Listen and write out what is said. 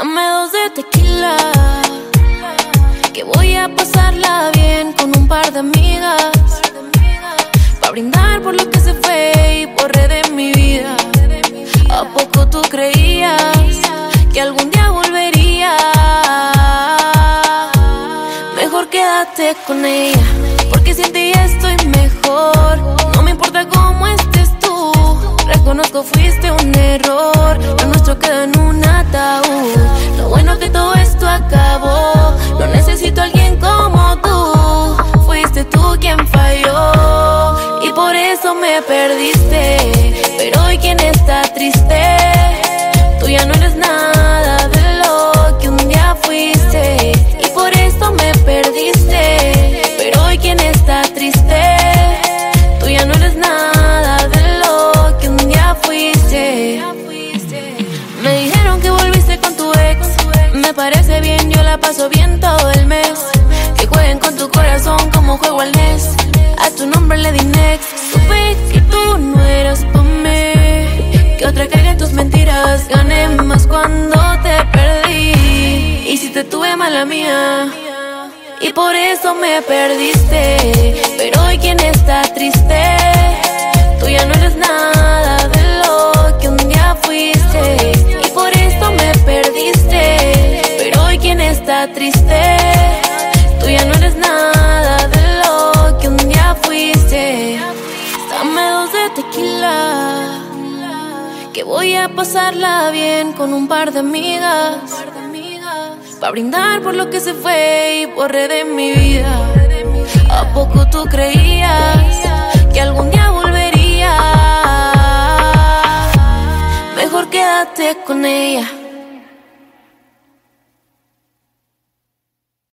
Dame dos de tequila. Que voy a pasarla bien con un par de amigas. Pa' brindar por lo que se fue y borré de mi vida. ¿A poco tú creías que algún día volvería? Mejor quédate con ella, porque sin ti estoy mejor. No me importa cómo estés tú, reconozco fuiste un error. En un ataúd. Lo bueno que todo esto acabó. No necesito a alguien como tú. Fuiste tú quien falló y por eso me perdiste. Pero hoy quien está triste, parece bien, yo la paso bien todo el mes. Que jueguen con tu corazón como juego al NES. A tu nombre le di next. Supe que tú no eras pa' mí. Que otra caiga tus mentiras. Gané más cuando te perdí. Y si te tuve mala mía. Y por eso me perdiste. Pero hoy quien está triste. Triste. Tú ya no eres nada de lo que un día fuiste. Dame dos de tequila. Que voy a pasarla bien con un par de amigas. Pa' brindar por lo que se fue y borré de mi vida. ¿A poco tú creías que algún día volvería? Mejor quédate con ella.